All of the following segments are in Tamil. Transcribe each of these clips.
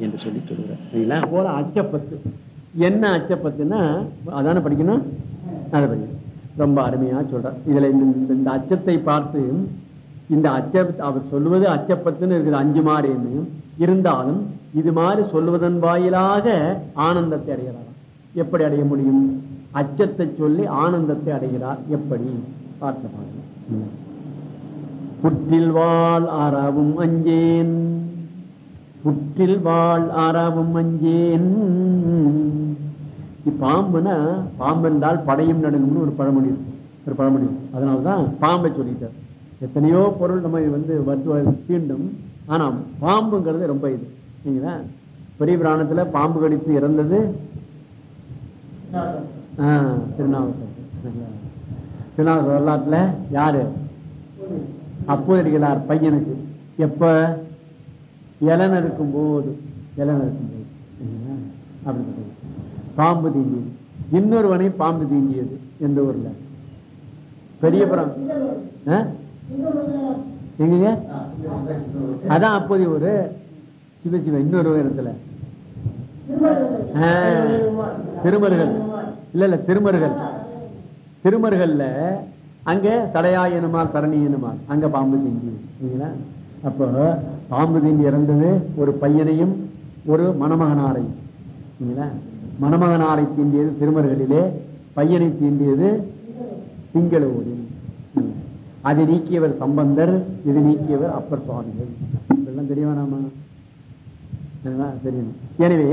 என்று சொல்லி சொல்லுகிறார். சரிங்களா? போல அச்சப்பத்து. என்ன அச்சப்பத்துன்னா அதானே படிக்கணும்? அதை படிக்கணும். ரொம்ப அருமையா சொல்றார். இதுல இந்த இந்த- அச்சத்தை பார்த்து இந்த அச்ச அவர் சொல்லுவது அச்சப்பத்துன்னு இருக்குது அஞ்சு மாறின்னு. இருந்தாலும் இது மாதிரி சொல்லுவதன் வாயிலாக ஆனந்தத்தை அடைகிறார். எப்படி அடைய முடியும்? அச்சத்தை சொல்லி ஆனந்தத்தை அடைகிறார். எப்படி? பார்க்க பாருங்க. புற்றில் வாழ் அறவும் அஞ்சேன். புற்றில் வாழ் ஆறாவும் அஞ்சேன். பாம்புனா பாம்பு என்றால் படையும் நடுங்கும்னு ஒரு பழமொழி. ஒரு பழமொழி. அதனாலதான் பாம்பை சொல்லிட்டார். எத்தனையோ பொருள் நம்ம வந்து வருத்துவ தீண்டும். ஆனா பாம்புங்கிறது ரொம்ப இது. சரிங்களா பெரிய பிராணத்துல பாம்பு கடித்து இறந்தது? திருநாவுக்கரசர்? திருநாவுக்கரசர் வரலாற்றுல யாரு? அப்போதைக்கிறார் பையனுக்கு. எப்ப? இலன் இருக்கும் போது இலன் இருக்கும் போது அப்படின்னு பாம்பு தீண்டியது. இன்னொருவனை பாம்பு தீண்டியது எந்த ஊர்ல? பெரியபுரம். எங்க அதான் அப்போதைய ஒரு சிவ சிவ இன்னொரு இடத்துல. ஆ, திருமருகல். இல்ல இல்ல திருமருகல். திருமருகல்ல அங்க தடையா எனுமால் தரணி எனுமால் அங்க பாம்பு தீண்டி சரிங்களா? அப்போ பாம்பு தீண்டி இறந்தது ஒரு பையனையும் ஒரு மணமகனாரையும். மணமகனாரை தீண்டியது திருமர்களிலே பையனை தீண்டியது திங்கள அதை நீக்கியவர் சம்பந்தர் இது நீக்கியவர் அப்பர் சுவாமிகள். இதெல்லாம் தெரிய தெரியும். எனவே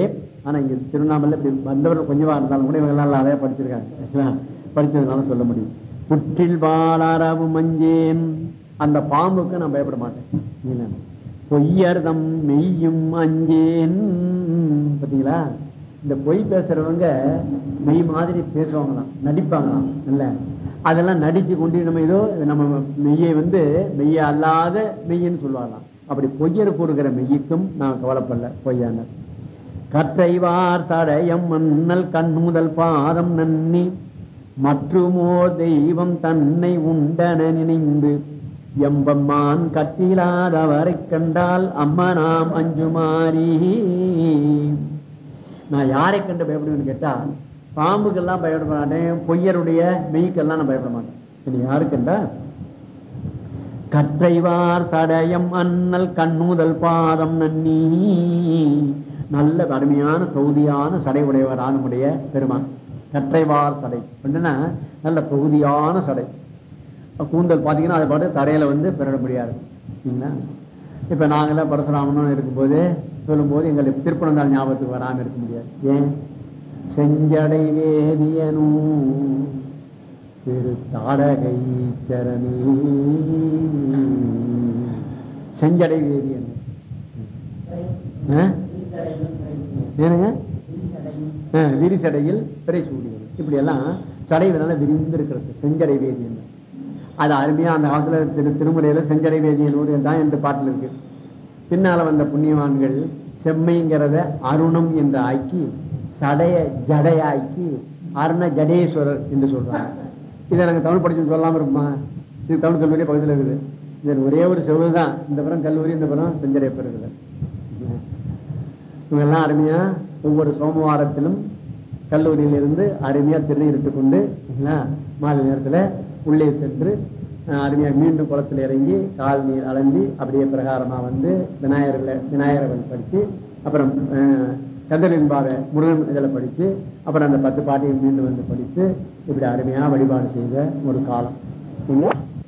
ஆனா இங்க திருவண்ணாமலை வந்தவர் வந்தவர்கள் கொஞ்சமா இருந்தாலும் கூட இவங்க எல்லாம் படிச்சிருக்காங்க. படிச்சதுனால சொல்ல முடியும். புற்றில் வாழாரவு மஞ்சேன். அந்த பாம்புக்கு நான் பயப்பட மாட்டேன். பொய்யர்தம் மெய்யும் அஞ்சேன். பார்த்தீங்களா? இந்த பொய் பேசுறவங்க மெய் மாதிரி பேசுவாங்களாம் நடிப்பாங்களாம் இல்ல? அதெல்லாம் நடிச்சு கொண்டு நம்ம ஏதோ நம்ம மெய்யை வந்து மெய்ய அல்லாத மெய்யன்னு சொல்லுவாங்களாம். அப்படி பொய்யர் கூறுகிற மெய்யுக்கும் நான் கவலைப்படல பொய்யான. கற்றைவார் தடயம் மன்னல் கண் முதல் பாதம் நன்னி மற்றுமோ தெய்வம் தன்னை உண்டன நினைந்து எம்பம்மான் கட்டிலாதவரை கண்டால் அம்மா நாம் அஞ்சுமாரி நான் யாரை கண்டு பயப்படுவேன்னு கேட்டா பாம்புக்கெல்லாம் பயப்பட மாட்டேன் பொய்யருடைய மெய்க்கெல்லாம் நான் பயப்பட மாட்டேன். சரி யாருக்குண்டா கற்றைவார் சடயம் அண்ணல் கண்ணுதல் பாதம் நன்னி. நல்ல அருமையான தொகுதியான சடை உடையவர் ஆணுடைய பெருமான். கற்றைவார் சடை. அப்படின்னா நல்ல தொகுதியான சடை. கூந்தல் பார்த்தீங்கன்னா அதை பாட்டு தரையில் வந்து பெற முடியாது. சரிங்களா? இப்ப நாங்கெல்லாம் பரசுராமனும் இருக்கும்போது சொல்லும்போது எங்களுக்கு திருப்பணந்தால் ஞாபகத்துக்கு வராமல் இருக்க முடியாது. ஏன்? செஞ்சடை வேதியனும் திரு தாடகை சரணி. செஞ்சடை வேதியன். ஏனுங்க விரிசடையில் பிறை சூடியது. இப்படியெல்லாம் சடைவினால சடை விரிந்து இருக்கிறது செஞ்சடை வேதியன். அது அருமையா அந்த காலத்துல திரு திருமுறையில செஞ்சடை வேதியன் ஊர் தான் என்று பாட்டில் இருக்கு. பின்னால வந்த புண்ணியவான்கள் செம்மைங்கிறத அருணம் என்று ஆக்கி சடைய ஜடையாக்கி அருண ஜடேஸ்வரர் என்று சொல்றாங்க. இதை நாங்க தமிழ் படிச்சு சொல்லாம இருப்போமா இது தமிழ் கல்லூரி பகுதியில் இருக்குது. இது ஒரே ஒரு செவ்வளவு தான். இந்த புறம் கல்லூரி இந்த புறம் செஞ்சடையப்பர் பெறுகிறது. இவங்க எல்லாம் அருமையா ஒவ்வொரு சோமவாரத்திலும் கல்லூரியில இருந்து அருமையா திருநீரிட்டு கொண்டு மாலை நேரத்துல உள்ளே சென்று அஹ், அருமையா மீண்டும் குளத்துல இறங்கி கால் நீர் அலந்தி அப்படியே பிரகாரமா வந்து விநாயகர்ல விநாயகர் படிச்சு அப்புறம் அஹ், கந்தலின்பாவை முருகன் இதில் படிச்சு அப்புறம் அந்த பத்து பாட்டையும் மீண்டும் வந்து படித்து இப்படி அருமையா வழிபாடு செய்த ஒரு காலம்.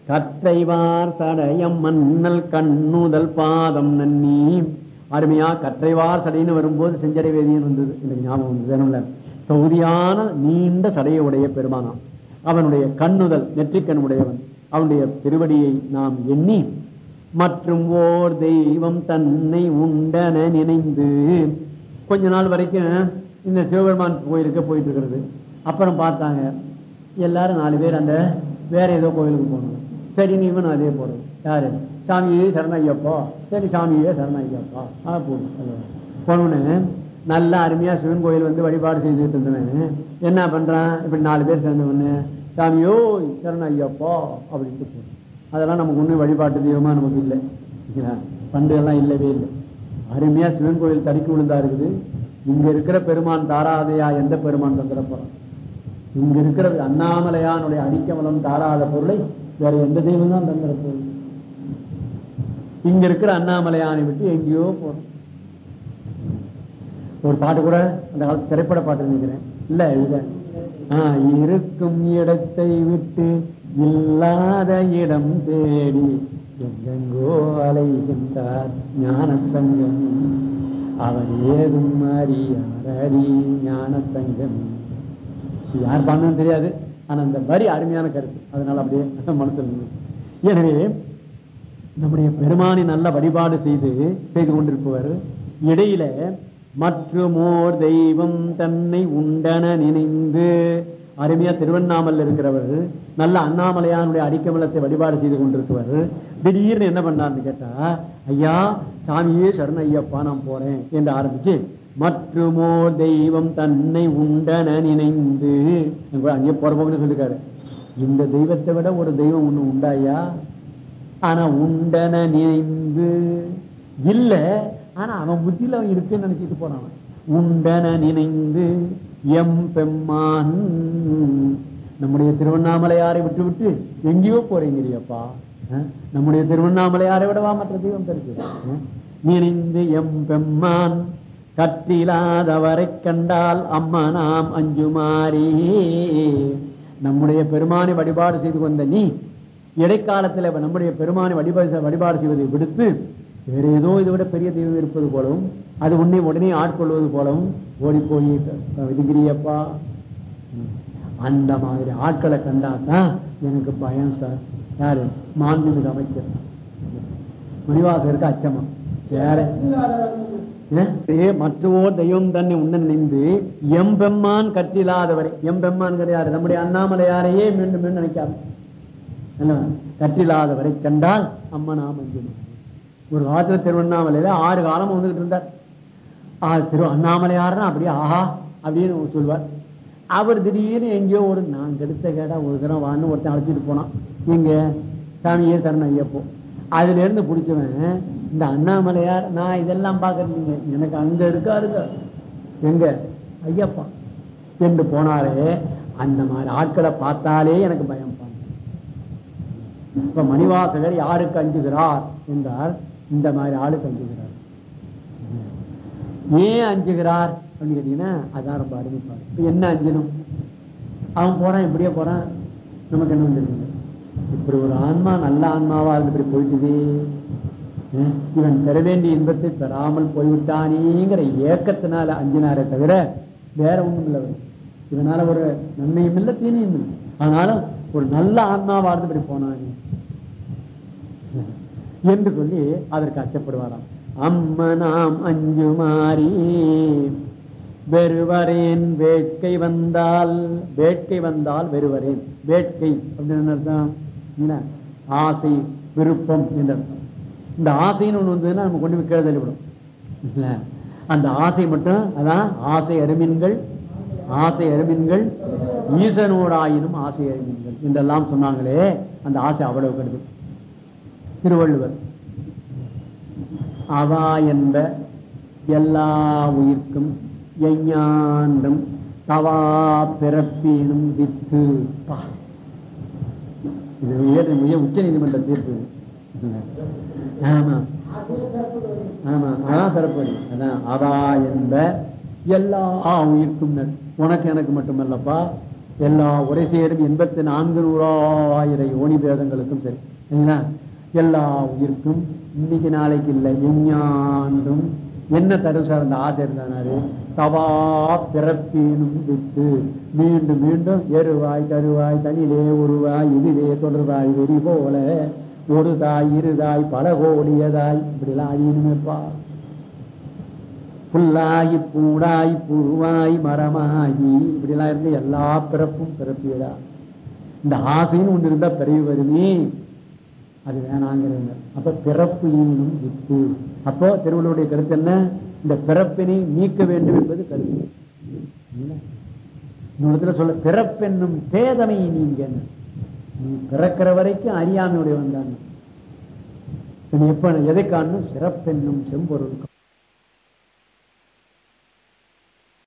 கற்றைவார் சடயம் மன்னல் கண்ணுதல் பாதம் நன்னி. அருமையா கற்றைவார் சடைன்னு வரும்போது செஞ்சடை வேதியும் வந்தது. எனக்கு ஞாபகம் வேணும்ல? தொகுதியான நீண்ட சடையுடைய பெருமானாம் அவனுடைய கண்ணுதல் நெற்றிக்கண்ணுடையவன். அவனுடைய திருவடியை நாம் எண்ணி மற்றும் ஓர் தெய்வம் தன்னை உண்டன நினைந்து கொஞ்ச நாள் வரைக்கும் இந்த சிவபெருமான் கோயிலுக்கு போயிட்டு இருக்கிறது அப்புறம் பார்த்தாங்க எல்லாரும் நாலு பேர் அந்த வேற ஏதோ கோயிலுக்கு போகணும் சரி நீ இவன் அதே போறது யாரு? சாமியே சரண ஐயப்பா சரி சாமியே சரண ஐயப்பா ஆ போனோன்னு நல்ல அருமையா சிவன் கோயில் வந்து வழிபாடு செய்துட்டு இருந்தவன். என்ன பண்றான்? இப்படி நாலு பேர் சேர்ந்தவனு சாமியோ சரண ஐயப்பா அப்படின்ட்டு போடும் அதெல்லாம் நமக்கு ஒன்றும் வழிபாட்டு தெய்வமா நமக்கு இல்லை. பண்டு எல்லாம் இல்லவே இல்லை. அருமையா சிவன் கோயில் தடுக்கி விழுந்தா இருக்குது. இங்க இருக்கிற பெருமான் தாராதையா எந்த பெருமான் தந்துட போறான்? இங்க இருக்கிறது அண்ணாமலையானுடைய அடிக்கமலம் தாராத பொருளை வேற எந்த தெய்வம் தான் தந்திர போகுது இங்க இருக்கிற அண்ணாமலையானை விட்டு எங்கேயோ போறோம் ஒரு பாட்டு கூட அந்த காலத்து திரைப்பட பாட்டு நினைக்கிறேன். இல்ல இது ஆஹ் இருக்கும் இடத்தை விட்டு இல்லாத இடம் தேடி எங்கெங்கோ அலைகின்றார் ஞானத்தங்கம். அவர் ஏதும் அறியாரடி ஞானத்தங்கம். யார் பண்ணணும் தெரியாது. ஆனா அந்த வரி அருமையான கருத்து. அதனால அப்படியே மனசில் எனவே நம்முடைய பெருமானை நல்ல வழிபாடு செய்து செய்து கொண்டிருப்பவர். இடையில மற்றுமோர் தெய்வம் தன்னை உண்டன நினைந்து அருமையா திருவண்ணாமல் இருக்கிறவர் நல்ல அண்ணாமலையானுடைய அடிக்கமலத்தை வழிபாடு செய்து கொண்டிருக்கிறவர் திடீர்னு என்ன பண்ணார்னு கேட்டா ஐயா சாமியே சரண ஐயப்பா நான் போறேன் என்று ஆரம்பிச்சு மற்றுமோர் தெய்வம் தன்னை உண்டன நினைந்து அங்கே போறபோக்குன்னு சொல்லிருக்காரு. இந்த தெய்வத்தை விட ஒரு தெய்வம் ஒண்ணு உண்டாயா ஆனா உண்டன நினைந்து இல்ல ஆனா அவன் புத்தியில அவன் இருக்குன்னு நினைச்சிட்டு போறான். உண்டன நினைந்து எம் பெம்மான். நம்முடைய திருவண்ணாமலையாரை விட்டு விட்டு எங்கேயோ போறீங்கப்பா நம்முடைய திருவண்ணாமலையாரை விடவா மற்ற தெய்வம் தெரிஞ்சு நினைந்து எம் பெம்மான். கற்றிலாதவரை கண்டால் அம்மா நாம் அஞ்சுமாறி. நம்முடைய பெருமானை வழிபாடு செய்து கொண்ட நீ இடைக்காலத்தில் நம்முடைய பெருமானை வழிபாடு வழிபாடு செய்வதை விடுத்து வேற ஏதோ இதை விட பெரிய தெய்வம் இருப்பது போலவும் அது உன்னை உடனே ஆட்கொள்வது போலவும் ஓடி போய் அந்த மாதிரி ஆட்களை கண்டாதான் எனக்கு பயம் சார். யாரு? மாண்புமிகு அமைச்சர். இருக்க அச்சமா வேற. மற்றவோர் தெய்வம் தன்னை உன்ன நினைந்து எம்பெம்மான் கற்றில்லாதவரை. எம்பெம்மான் கிடையாது நம்முடைய அண்ணாமலையாரையே மீண்டும் மீண்டும் நினைக்காது என்ன? கற்றில்லாதவரை கண்டால் அம்மா அஞ்சுமா ஒரு காலத்துல திருவண்ணாமலையில ஆறு காலம் வந்துகிட்டு இருந்தார். ஆ, திரு அண்ணாமலையார்னா அப்படியே ஆஹா அப்படின்னு சொல்லுவார் அவர் திடீர்னு எங்கேயோ ஒரு நான் கெடுத்த கேடா ஒரு தரம் வான்னு ஒருத்தன் அழைச்சிட்டு போனான். எங்க? சாமியே சரண ஐயப்போ. அதுல இருந்து பிடிச்சவன் இந்த அண்ணாமலையார் நான் இதெல்லாம் பாக்குறீங்க எனக்கு அங்க இருக்காருங்க. எங்க? ஐயப்பா. என்று போனாலே அந்த மாதிரி ஆட்களை பார்த்தாலே எனக்கு பயம். இப்ப மணிவாசகர் யாருக்கு அஞ்சுகிறார்? என்றால் இந்த மாதிரி ஆளுக்கு அஞ்சுகிறார் ஏன் அஞ்சுகிறார்? அப்படின்னு கேட்டீங்கன்னா அதான் ரொம்ப அருமைப்பாரு இப்ப என்ன அஞ்சணும் அவன் போறான் இப்படியே போறான். நமக்கு என்ன வந்துருக்கு இப்படி ஒரு ஆன்மா நல்ல ஆன்மாவா இருந்து இப்படி போயிட்டுது. இவன் பெற வேண்டிய இன்பத்தை பெறாமல் போய்விட்டானேங்கிற ஏக்கத்தினால அஞ்சினாரே தவிர வேற ஒண்ணும் இல்லை இதனால ஒரு நன்மையும் இல்லை தீமையும் இல்லை. ஆனாலும் ஒரு நல்ல ஆன்மாவா இருந்து இப்படி போனானே. என்று சொல்லி அதற்கு அச்சப்படுவாராம். அம்மனாம் அஞ்சுமாறி வெறுவரேன் வேட்கை வந்தால் வேட்கை வந்தால் வெறுவரேன். வேட்கை அப்படின்னு அர்த்தம்? என்ன? ஆசை விருப்பம் என்று அர்த்தம். இந்த ஆசைன்னு ஒண்ணு வந்ததுன்னா நம்ம கொண்டு போய் கீழே தள்ளிவிடும். இல்ல. அந்த ஆசை மட்டும் அதான் ஆசை அருமின்கள் ஆசை அருமின்கள் ஈசனோடாயினும் ஆசை அருமின்கள் என்றெல்லாம் சொன்னாங்களே அந்த ஆசை அவ்வளவு கருது திருவள்ளுவர். அவா என்ப எல்லா உயிர்க்கும் எஞ்ஞாண்டும் தவா பிறப்பினும் வித்து. இது உயர் மிக உச்ச நீதிமன்ற தீர்ப்பு. ஆமா. ஆமா அதான் பிறப்படி அதான் அவா என்ப எல்லா உயிர்க்கும் உனக்கு எனக்கு மட்டுமல்லப்பா. எல்லா உரை சேரும் எண்பத்தி நான்கு நூறாயிரம் ஓனி பேதங்களுக்கும் சரி. சரிங்களா? எல்லா உயிருக்கும் இன்னைக்கு நாளைக்கு இல்லை எஞ்ஞாண்டும் என்ன தரும் சார் அந்த ஆசை இருந்தானாரு தவா பிறப்பினும் விட்டு. மீண்டும் மீண்டும் எருவாய் தருவாய் தனிலே உருவாய் இதிலே தொடர்வாய் வெறி போல. ஒரு தாய் இருதாய் பல கோடியதாய் இப்படிலாம் அழியணுமேப்பா புல்லாகி பூடாய் புருவாய் மரமாகி. இப்படிலாம் இருந்து எல்லா பிறப்பும் பிறப்பியதா? இந்த ஆசைன்னு ஒன்று இருந்தா பிறவி வருமே. அது வேணாங்கிறவங்க. அப்ப பிறப்பு ஈனும் வித்து. அப்போ திருவள்ளுவருடைய கருத்து என்ன? இந்த பிறப்பினை நீக்க வேண்டும் என்பது கருத்து. இடத்துல சொல்ல பிறப்பென்னும் பேதமை நீங்க நீ பிறக்கிற வரைக்கும் அறியாமையுடைய வந்தாங்க எப்ப எதை காணும் சிறப்பென்னும் செம்பொருள்